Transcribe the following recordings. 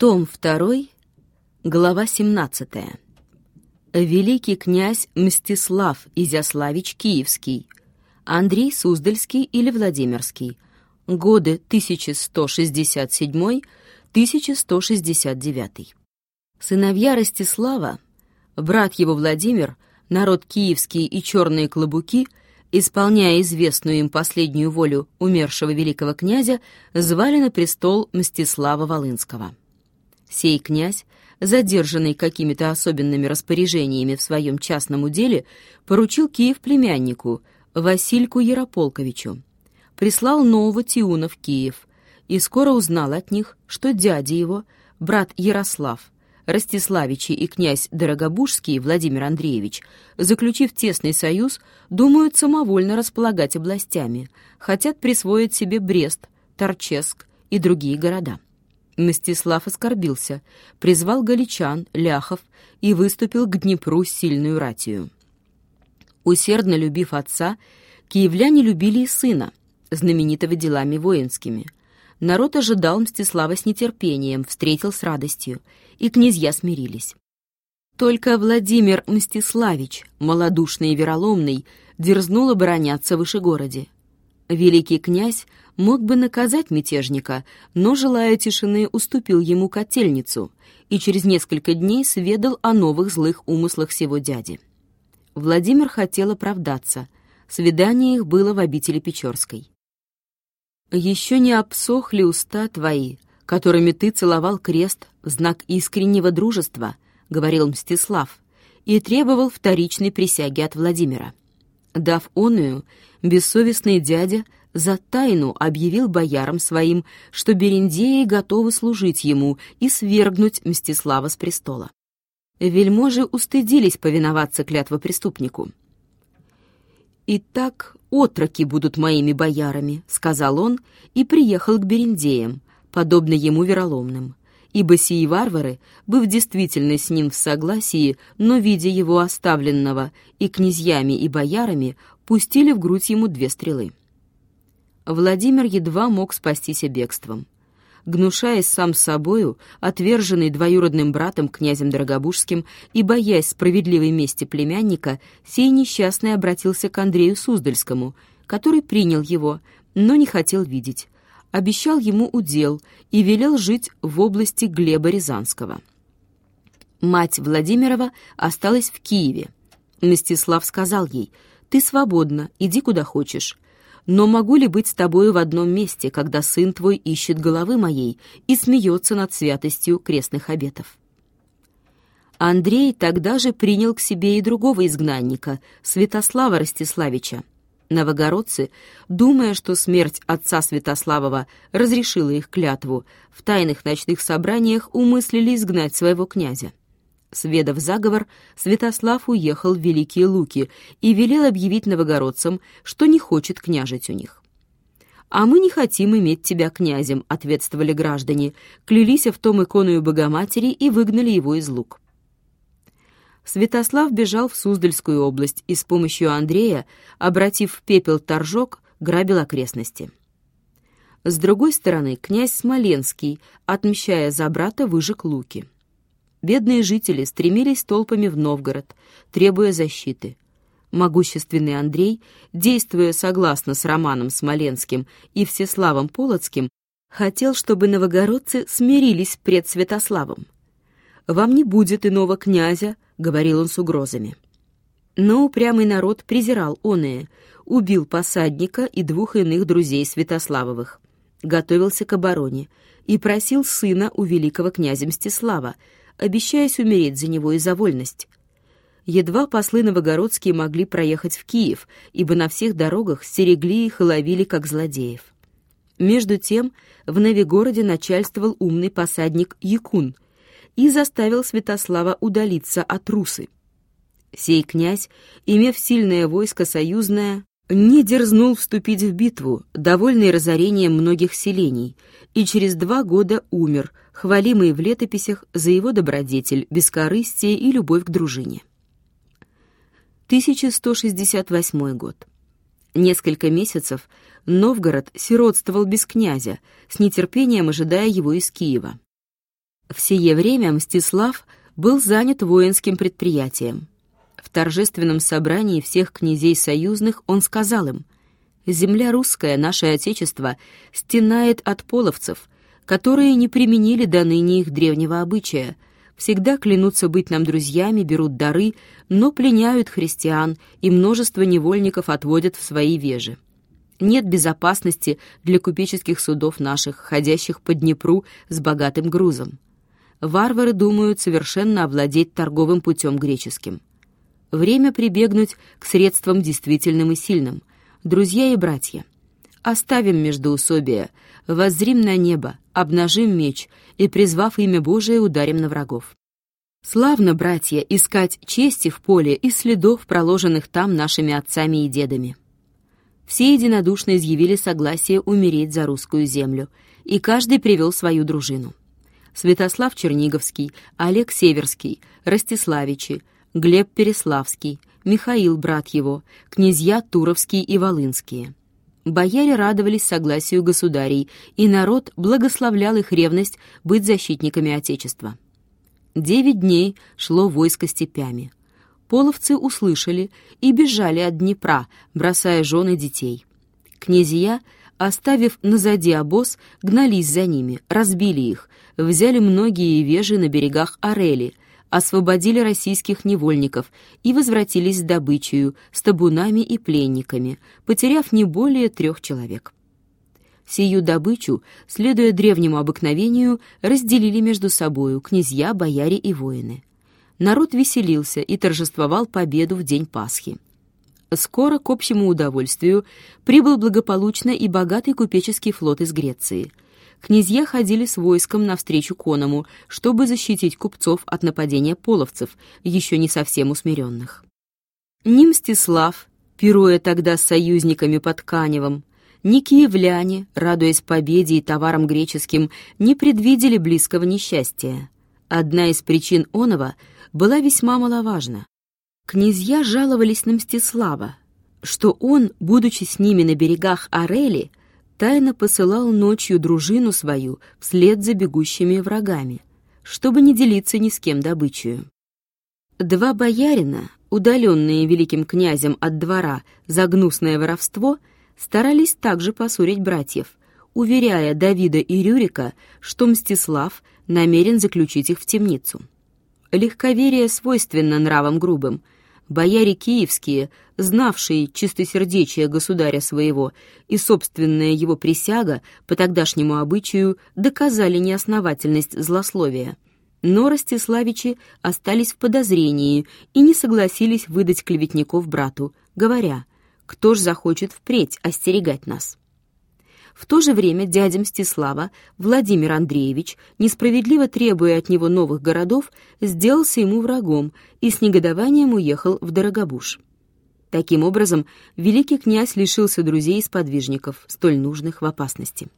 Том 2, глава 17. Великий князь Мстислав Изяславич Киевский, Андрей Суздальский или Владимирский, годы 1167-1169. Сыновья Ростислава, брат его Владимир, народ киевский и черные клобуки, исполняя известную им последнюю волю умершего великого князя, звали на престол Мстислава Волынского. Сей князь, задержанный какими-то особенными распоряжениями в своем частном уделе, поручил Киев племяннику, Васильку Ярополковичу. Прислал нового Тиуна в Киев и скоро узнал от них, что дядя его, брат Ярослав, Ростиславичи и князь Дорогобужский Владимир Андреевич, заключив тесный союз, думают самовольно располагать областями, хотят присвоить себе Брест, Торческ и другие города. Мстислав оскорбился, призвал галичан, ляхов и выступил к Днепру сильную ратию. Усердно любив отца, киевляне любили и сына, знаменитого делами воинскими. Народ ожидал Мстислава с нетерпением, встретил с радостью, и князья смирились. Только Владимир Мстиславич, малодушный и вероломный, дерзнул обороняться в Вышегороде. Великий князь мог бы наказать мятежника, но, желая тишины, уступил ему котельницу и через несколько дней сведал о новых злых умыслах сего дяди. Владимир хотел оправдаться. Свидание их было в обители Печорской. «Еще не обсохли уста твои, которыми ты целовал крест в знак искреннего дружества», — говорил Мстислав, и требовал вторичной присяги от Владимира. Дав оную, бессовестный дядя за тайну объявил боярам своим, что берендеи готовы служить ему и свергнуть Мстислава с престола. Вельможи устыдились повиноваться клятвопреступнику. «Итак, отроки будут моими боярами», — сказал он, и приехал к берендеям, подобно ему вероломным, ибо сии варвары, быв действительно с ним в согласии, но видя его оставленного и князьями, и боярами, пустили в грудь ему две стрелы. Владимир едва мог спастись бегством. Гнушаясь сам собою, отверженный двоюродным братом князем Дорогобужским и боясь справедливой мести племянника, сей несчастный обратился к Андрею Суздальскому, который принял его, но не хотел видеть, обещал ему удел и велел жить в области Глеба Рязанского. Мать Владимирова осталась в Киеве. Мстислав сказал ей — ты свободна, иди куда хочешь. Но могу ли быть с тобою в одном месте, когда сын твой ищет головы моей и смеется над святостью крестных обетов?» Андрей тогда же принял к себе и другого изгнанника, Святослава Ростиславича. Новогородцы, думая, что смерть отца Святославова разрешила их клятву, в тайных ночных собраниях умыслили изгнать своего князя. Сведав заговор, Святослав уехал в Великие Луки и велел объявить новогородцам, что не хочет княжить у них. «А мы не хотим иметь тебя князем», — ответствовали граждане, клялись в том иконую Богоматери и выгнали его из лук. Святослав бежал в Суздальскую область и с помощью Андрея, обратив в пепел торжок, грабил окрестности. С другой стороны, князь Смоленский, отмщая за брата, выжег луки. Бедные жители стремились толпами в Новгород, требуя защиты. Могущественный Андрей, действуя согласно с Романом Смоленским и Всеславом Полоцким, хотел, чтобы новогородцы смирились пред Святославом. «Вам не будет иного князя», — говорил он с угрозами. Но упрямый народ презирал оное, убил посадника и двух иных друзей Святославовых, готовился к обороне и просил сына у великого князя Мстислава, обещаясь умереть за него и за вольность. Едва послы новогородские могли проехать в Киев, ибо на всех дорогах стерегли их и ловили, как злодеев. Между тем в Новигороде начальствовал умный посадник Якун и заставил Святослава удалиться от Русы. Сей князь, имев сильное войско союзное, не дерзнул вступить в битву, довольный разорением многих селений, и через два года умер, хвалимый в летописях за его добродетель, бескорыстие и любовь к дружине. 1168 год. Несколько месяцев Новгород сиротствовал без князя, с нетерпением ожидая его из Киева. В сие время Мстислав был занят воинским предприятием. В торжественном собрании всех князей союзных он сказал им, «Земля русская, наше Отечество, стенает от половцев, которые не применили до ныне их древнего обычая, всегда клянутся быть нам друзьями, берут дары, но пленяют христиан и множество невольников отводят в свои вежи. Нет безопасности для купеческих судов наших, ходящих по Днепру с богатым грузом. Варвары думают совершенно овладеть торговым путем греческим. Время прибегнуть к средствам действительным и сильным. Друзья и братья, оставим междоусобия, воззрим на небо, обнажим меч и, призвав имя Божие, ударим на врагов. Славно, братья, искать чести в поле и следов, проложенных там нашими отцами и дедами. Все единодушно изъявили согласие умереть за русскую землю, и каждый привел свою дружину. Святослав Черниговский, Олег Северский, Ростиславичи, Глеб Переславский, Михаил, брат его, князья Туровские и Волынские. Бояре радовались согласию государей, и народ благословлял их ревность быть защитниками Отечества. Девять дней шло войско степями. Половцы услышали и бежали от Днепра, бросая жены детей. Князья, оставив назади обоз, гнались за ними, разбили их, взяли многие вежи на берегах Орели, освободили российских невольников и возвратились с добычей, с табунами и пленниками, потеряв не более трех человек. Сию добычу, следуя древнему обыкновению, разделили между собою князья, бояре и воины. Народ веселился и торжествовал победу в день Пасхи. Скоро, к общему удовольствию, прибыл благополучно и богатый купеческий флот из Греции — князья ходили с войском навстречу Коному, чтобы защитить купцов от нападения половцев, еще не совсем усмиренных. Ни Мстислав, пируя тогда с союзниками под Каневом, ни киевляне, радуясь победе и товарам греческим, не предвидели близкого несчастья. Одна из причин оного была весьма маловажна. Князья жаловались на Мстислава, что он, будучи с ними на берегах Орели, тайно посылал ночью дружину свою вслед за бегущими врагами, чтобы не делиться ни с кем добычей. Два боярина, удаленные великим князем от двора за гнусное воровство, старались также посурить братьев, уверяя Давида и Рюрика, что Мстислав намерен заключить их в темницу. Легковерие свойственно нравам грубым — Бояре киевские, знавшие чистосердечие государя своего и собственная его присяга по тогдашнему обычаю доказали неосновательность злословия. Но Ростиславичи остались в подозрении и не согласились выдать клеветников брату, говоря, кто ж захочет впредь остерегать нас. В то же время дядя Мстислава, Владимир Андреевич, несправедливо требуя от него новых городов, сделался ему врагом и с негодованием уехал в Дорогобуж. Таким образом, великий князь лишился друзей и сподвижников, столь нужных в опасности.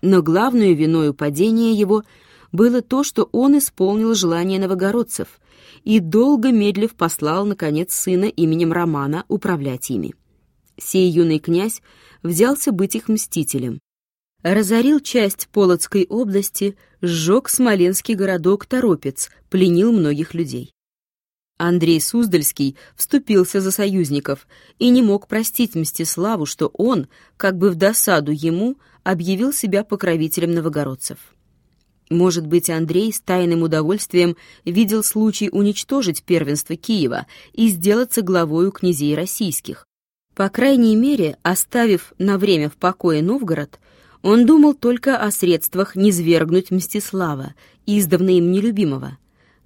Но главную виною падения его было то, что он исполнил желание новогородцев и долго медлив послал, наконец, сына именем Романа управлять ими. Сей юный князь взялся быть их мстителем. Разорил часть Полоцкой области, сжег смоленский городок Торопец, пленил многих людей. Андрей Суздальский вступился за союзников и не мог простить Мстиславу, что он, как бы в досаду ему, объявил себя покровителем новогородцев. Может быть, Андрей с тайным удовольствием видел случай уничтожить первенство Киева и сделаться главою князей российских, по крайней мере, оставив на время в покое Новгород, он думал только о средствах низвергнуть Мстислава, издавна им нелюбимого.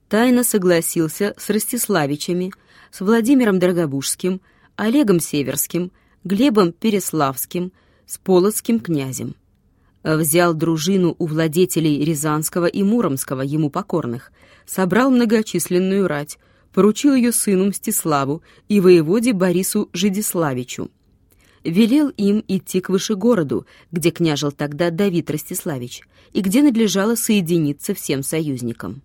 Тайно согласился с Ростиславичами, с Владимиром Дорогобужским, Олегом Северским, Глебом Переславским, с Полоцким князем. Взял дружину у владетелей Рязанского и Муромского, ему покорных, собрал многочисленную рать, поручил ее сыну Мстиславу и воеводе Борису Жидиславичу. Велел им идти к Вышегороду, где княжил тогда Давид Ростиславич, и где надлежало соединиться всем союзникам.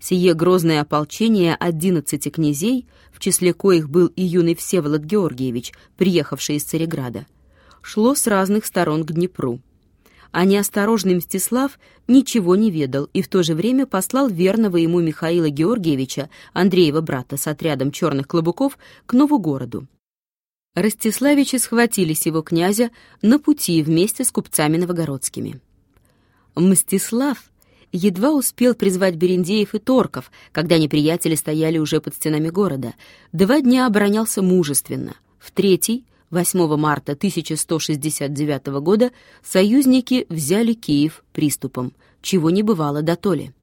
Сие грозное ополчение одиннадцати князей, в числе коих был и юный Всеволод Георгиевич, приехавший из Цареграда, шло с разных сторон к Днепру. а неосторожный Мстислав ничего не ведал и в то же время послал верного ему Михаила Георгиевича, Андреева брата, с отрядом черных клобуков к Новогороду. Ростиславичи схватили сего князя на пути вместе с купцами новогородскими. Мстислав едва успел призвать берендеев и торков, когда неприятели стояли уже под стенами города. Два дня оборонялся мужественно. В третий, 8 марта 1169 года, союзники взяли Киев приступом, чего не бывало до толи.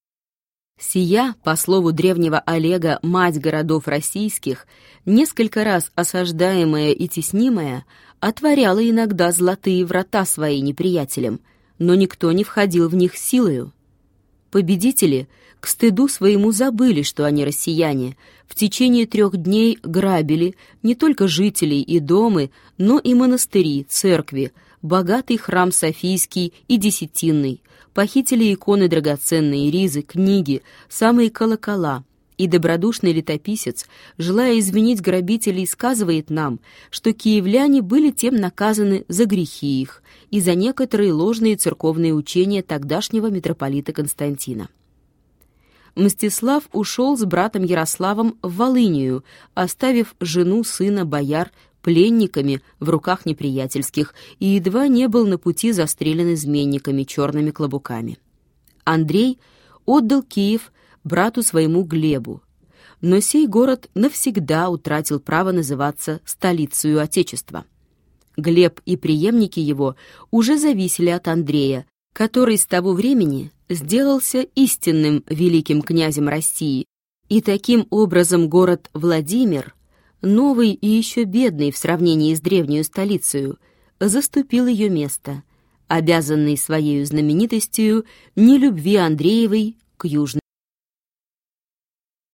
Сия, по слову древнего Олега, мать городов российских, несколько раз осаждаемая и теснимая, отворяла иногда золотые врата свои неприятелям, но никто не входил в них силою. Победители к стыду своему забыли, что они россияне, в течение трех дней грабили не только жителей и дома, но и монастыри, церкви, богатый храм Софийский и Десятинный, похитили иконы драгоценные, ризы, книги, самые колокола. И добродушный летописец, желая извинить грабителей, сказывает нам, что киевляне были тем наказаны за грехи их и за некоторые ложные церковные учения тогдашнего митрополита Константина. Мстислав ушел с братом Ярославом в Волынию, оставив жену, сына, бояр пленниками в руках неприятельских и едва не был на пути застрелен изменниками черными клобуками. Андрей отдал Киев брату своему Глебу, но сей город навсегда утратил право называться столицей Отечества. Глеб и преемники его уже зависели от Андрея, который с того времени сделался истинным великим князем России, и таким образом город Владимир новый и еще бедный в сравнении с древней столицей, заступил ее место, обязанный своей знаменитостью нелюбви Андреевой к Южной